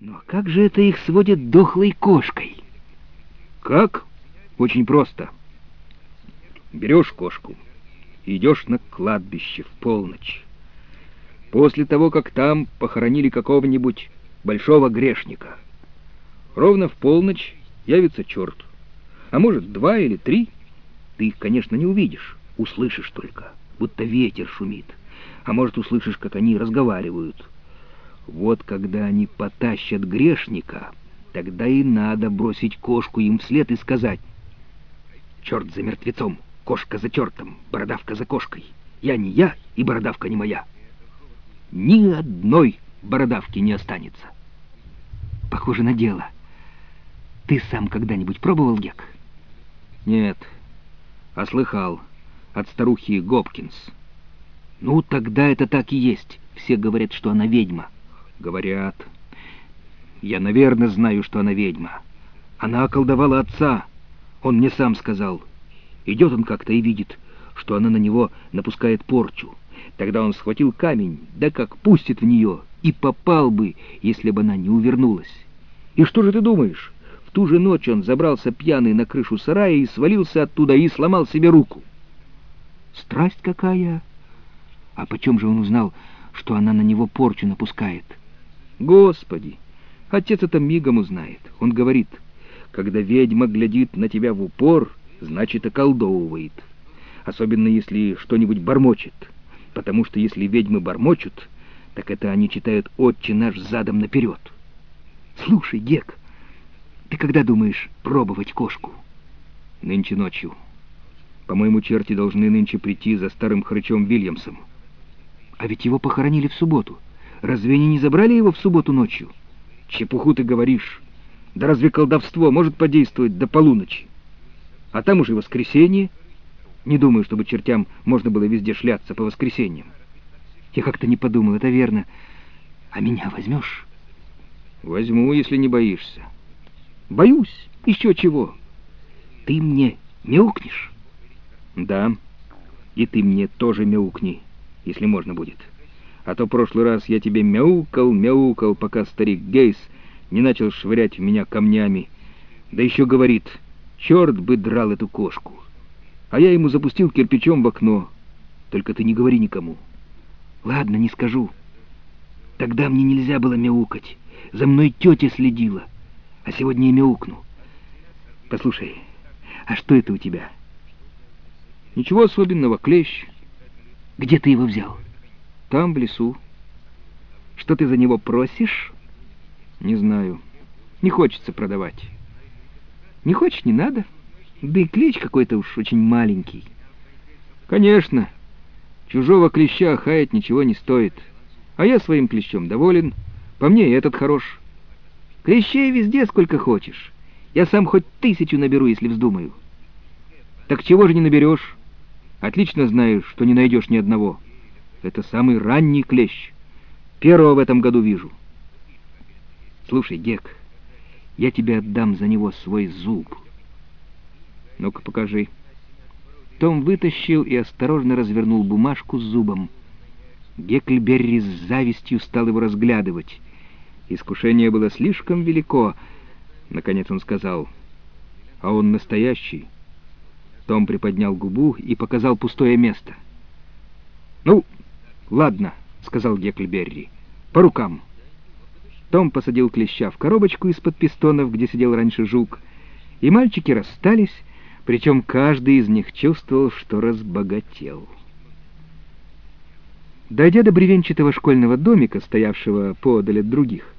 Ну а как же это их сводит дохлой кошкой? Как? Очень просто. Берешь кошку идешь на кладбище в полночь. После того, как там похоронили какого-нибудь большого грешника. Ровно в полночь явится черт. А может, два или три. Ты их, конечно, не увидишь, услышишь только, будто ветер шумит. А может, услышишь, как они разговаривают. Вот когда они потащат грешника, тогда и надо бросить кошку им вслед и сказать «Черт за мертвецом, кошка за чертом, бородавка за кошкой. Я не я, и бородавка не моя». Ни одной бородавки не останется. Похоже на дело. Ты сам когда-нибудь пробовал гек? Нет, а слыхал от старухи Гопкинс. Ну, тогда это так и есть. Все говорят, что она ведьма. Говорят. Я, наверное, знаю, что она ведьма. Она околдовала отца. Он мне сам сказал. Идет он как-то и видит, что она на него напускает порчу. Тогда он схватил камень, да как пустит в нее, и попал бы, если бы она не увернулась. И что же ты думаешь? В ту же ночь он забрался пьяный на крышу сарая и свалился оттуда и сломал себе руку. Страсть какая! А почем же он узнал, что она на него порчу напускает? Господи! Отец это мигом узнает. Он говорит, когда ведьма глядит на тебя в упор, значит, околдовывает. Особенно, если что-нибудь бормочет. Потому что если ведьмы бормочут, так это они читают «Отче наш» задом наперед. Слушай, Гек, ты когда думаешь пробовать кошку? Нынче ночью. По-моему, черти должны нынче прийти за старым хрычом Вильямсом. А ведь его похоронили в субботу. Разве они не забрали его в субботу ночью? Чепуху ты говоришь. Да разве колдовство может подействовать до полуночи? А там уже воскресенье. Не думаю, чтобы чертям можно было везде шляться по воскресеньям. Я как-то не подумал, это верно. А меня возьмешь? Возьму, если не боишься. Боюсь. Еще чего? Ты мне мяукнешь? Да. И ты мне тоже мяукни, если можно будет. А то прошлый раз я тебе мяукал, мяукал, пока старик Гейс не начал швырять в меня камнями. Да еще говорит, черт бы драл эту кошку. А я ему запустил кирпичом в окно. Только ты не говори никому. Ладно, не скажу. Тогда мне нельзя было мяукать. За мной тетя следила. А сегодня я мяукну. Послушай, а что это у тебя? Ничего особенного, клещ. Где ты его взял? Там, в лесу. Что ты за него просишь? Не знаю. Не хочется продавать. Не хочешь, не надо. Да и клещ какой-то уж очень маленький. Конечно. Чужого клеща хаять ничего не стоит. А я своим клещом доволен. По мне и этот хорош. Клещей везде сколько хочешь. Я сам хоть тысячу наберу, если вздумаю. Так чего же не наберешь? Отлично знаешь, что не найдешь ни одного. Это самый ранний клещ. Первого в этом году вижу. Слушай, Гек, я тебе отдам за него свой зуб. Ну-ка, покажи. Том вытащил и осторожно развернул бумажку с зубом. Гекльберри с завистью стал его разглядывать. Искушение было слишком велико, наконец он сказал. А он настоящий. Том приподнял губу и показал пустое место. «Ну, ладно», — сказал Гекльберри, — «по рукам». Том посадил клеща в коробочку из-под пистонов, где сидел раньше жук, и мальчики расстались, причем каждый из них чувствовал, что разбогател. Дойдя до бревенчатого школьного домика, стоявшего поодаль от других,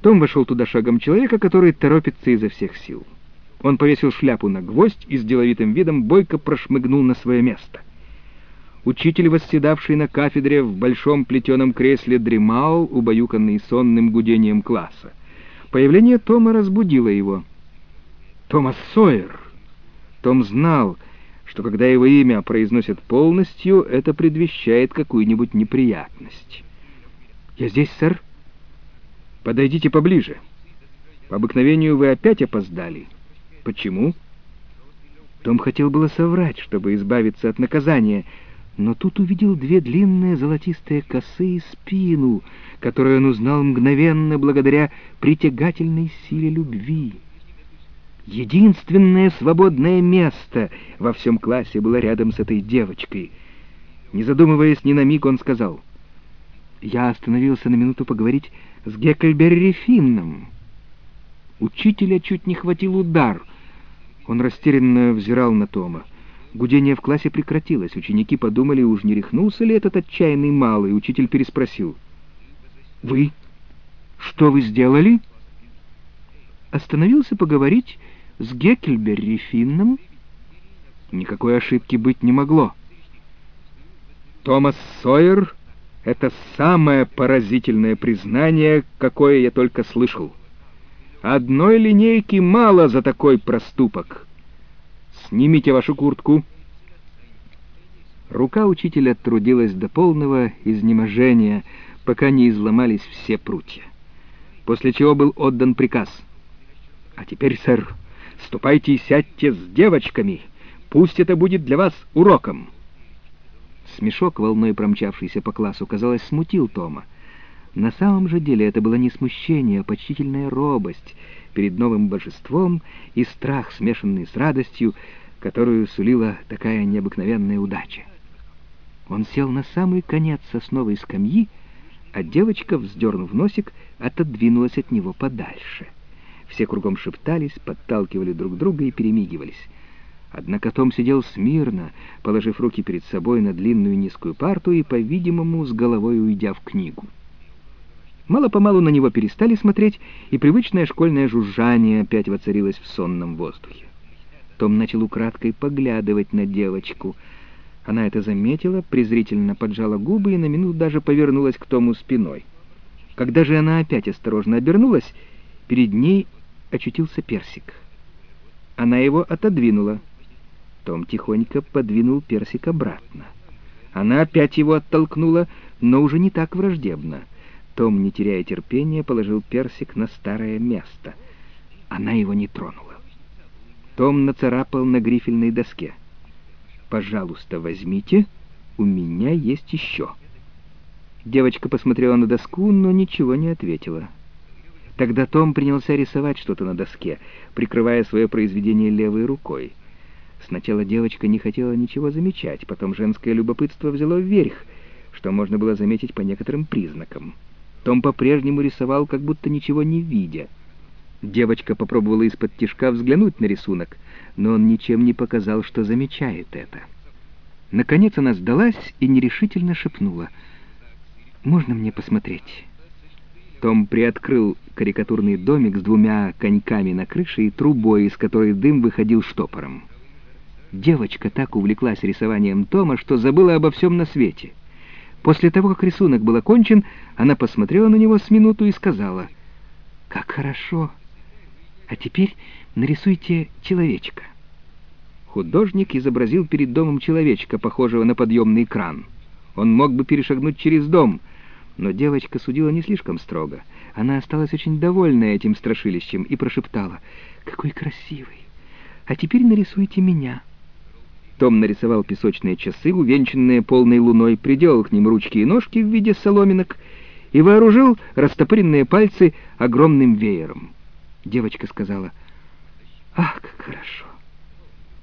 том вошел туда шагом человека, который торопится изо всех сил. Он повесил шляпу на гвоздь и с деловитым видом бойко прошмыгнул на свое место. Учитель, восседавший на кафедре в большом плетеном кресле, дремал, убаюканный сонным гудением класса. Появление Тома разбудило его. «Томас Сойер!» Том знал, что когда его имя произносят полностью, это предвещает какую-нибудь неприятность. «Я здесь, сэр?» «Подойдите поближе. По обыкновению вы опять опоздали». «Почему?» Том хотел было соврать, чтобы избавиться от наказания, но тут увидел две длинные золотистые косы и спину, которую он узнал мгновенно благодаря притягательной силе любви. Единственное свободное место во всем классе было рядом с этой девочкой. Не задумываясь ни на миг, он сказал, «Я остановился на минуту поговорить с Геккельберри Финном». Учителя чуть не хватил удар. Он растерянно взирал на Тома. Гудение в классе прекратилось. Ученики подумали, уж не рехнулся ли этот отчаянный малый. Учитель переспросил. «Вы? Что вы сделали?» Остановился поговорить с Геккельберри Финном. Никакой ошибки быть не могло. Томас Сойер — это самое поразительное признание, какое я только слышал. Одной линейки мало за такой проступок. Снимите вашу куртку. Рука учителя трудилась до полного изнеможения, пока не изломались все прутья. После чего был отдан приказ. «А теперь, сэр, ступайте и сядьте с девочками. Пусть это будет для вас уроком». Смешок, волной промчавшийся по классу, казалось, смутил Тома. На самом же деле это было не смущение, а почтительная робость перед новым божеством и страх, смешанный с радостью, которую сулила такая необыкновенная удача. Он сел на самый конец сосновой скамьи, а девочка, вздернув носик, отодвинулась от него подальше. Все кругом шептались, подталкивали друг друга и перемигивались. Однако Том сидел смирно, положив руки перед собой на длинную низкую парту и, по-видимому, с головой уйдя в книгу. Мало-помалу на него перестали смотреть, и привычное школьное жужжание опять воцарилось в сонном воздухе. Том начал украдкой поглядывать на девочку. Она это заметила, презрительно поджала губы и на минуту даже повернулась к Тому спиной. Когда же она опять осторожно обернулась, перед ней очутился персик. Она его отодвинула. Том тихонько подвинул персик обратно. Она опять его оттолкнула, но уже не так враждебно — том, не теряя терпения, положил персик на старое место. Она его не тронула. Том нацарапал на грифельной доске. «Пожалуйста, возьмите, у меня есть еще». Девочка посмотрела на доску, но ничего не ответила. Тогда Том принялся рисовать что-то на доске, прикрывая свое произведение левой рукой. Сначала девочка не хотела ничего замечать, потом женское любопытство взяло вверх, что можно было заметить по некоторым признакам. Том по-прежнему рисовал, как будто ничего не видя. Девочка попробовала из-под тишка взглянуть на рисунок, но он ничем не показал, что замечает это. Наконец она сдалась и нерешительно шепнула. «Можно мне посмотреть?» Том приоткрыл карикатурный домик с двумя коньками на крыше и трубой, из которой дым выходил штопором. Девочка так увлеклась рисованием Тома, что забыла обо всем на свете — После того, как рисунок был окончен, она посмотрела на него с минуту и сказала, «Как хорошо! А теперь нарисуйте человечка». Художник изобразил перед домом человечка, похожего на подъемный кран. Он мог бы перешагнуть через дом, но девочка судила не слишком строго. Она осталась очень довольна этим страшилищем и прошептала, «Какой красивый! А теперь нарисуйте меня». Том нарисовал песочные часы, увенчанные полной луной, приделал к ним ручки и ножки в виде соломинок и вооружил растопыренные пальцы огромным веером. Девочка сказала, «Ах, как хорошо!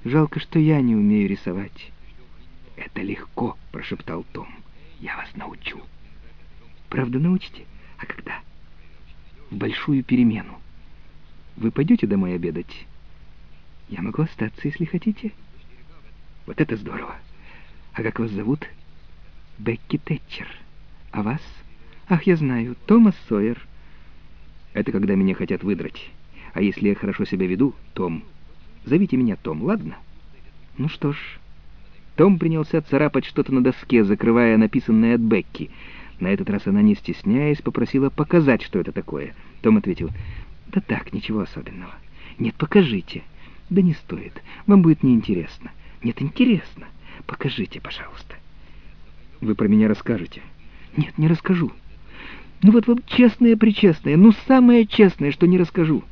Жалко, что я не умею рисовать». «Это легко», — прошептал Том. «Я вас научу». «Правда научите? А когда?» «В большую перемену. Вы пойдете домой обедать?» «Я могу остаться, если хотите». Вот это здорово. А как вас зовут? Бекки Тэтчер. А вас? Ах, я знаю, Томас Сойер. Это когда меня хотят выдрать. А если я хорошо себя веду, Том. Зовите меня Том, ладно? Ну что ж. Том принялся царапать что-то на доске, закрывая написанное от Бекки. На этот раз она, не стесняясь, попросила показать, что это такое. Том ответил, «Да так, ничего особенного». «Нет, покажите». «Да не стоит, вам будет неинтересно». Нет, интересно. Покажите, пожалуйста. Вы про меня расскажете? Нет, не расскажу. Ну вот вот честное-причестное, ну самое честное, что не расскажу.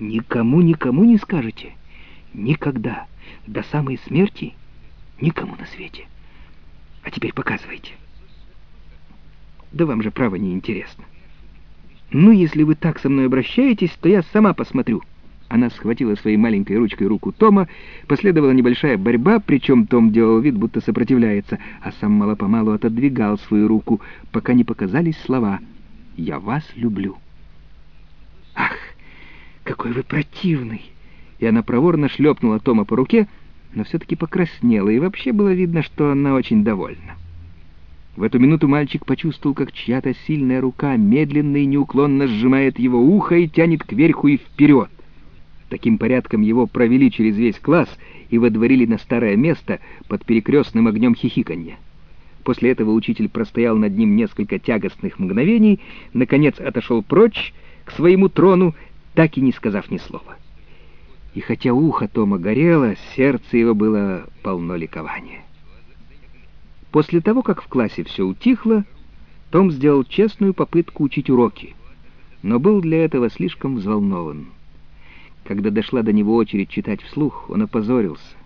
Никому, никому не скажете. Никогда. До самой смерти никому на свете. А теперь показывайте. Да вам же право не интересно. Ну, если вы так со мной обращаетесь, то я сама посмотрю. Она схватила своей маленькой ручкой руку Тома, последовала небольшая борьба, причем Том делал вид, будто сопротивляется, а сам мало-помалу отодвигал свою руку, пока не показались слова «Я вас люблю». «Ах, какой вы противный!» И она проворно шлепнула Тома по руке, но все-таки покраснела, и вообще было видно, что она очень довольна. В эту минуту мальчик почувствовал, как чья-то сильная рука медленно и неуклонно сжимает его ухо и тянет кверху и вперед. Таким порядком его провели через весь класс и водворили на старое место под перекрестным огнем хихиканья. После этого учитель простоял над ним несколько тягостных мгновений, наконец отошел прочь к своему трону, так и не сказав ни слова. И хотя ухо Тома горело, сердце его было полно ликования. После того, как в классе все утихло, том сделал честную попытку учить уроки, но был для этого слишком взволнован. Когда дошла до него очередь читать вслух, он опозорился.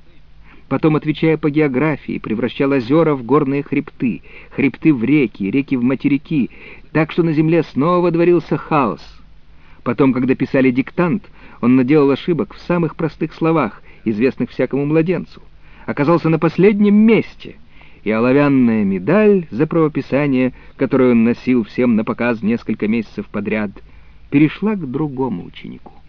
Потом, отвечая по географии, превращал озера в горные хребты, хребты в реки, реки в материки, так что на земле снова дворился хаос. Потом, когда писали диктант, он наделал ошибок в самых простых словах, известных всякому младенцу. Оказался на последнем месте, и оловянная медаль за правописание, которую он носил всем на показ несколько месяцев подряд, перешла к другому ученику.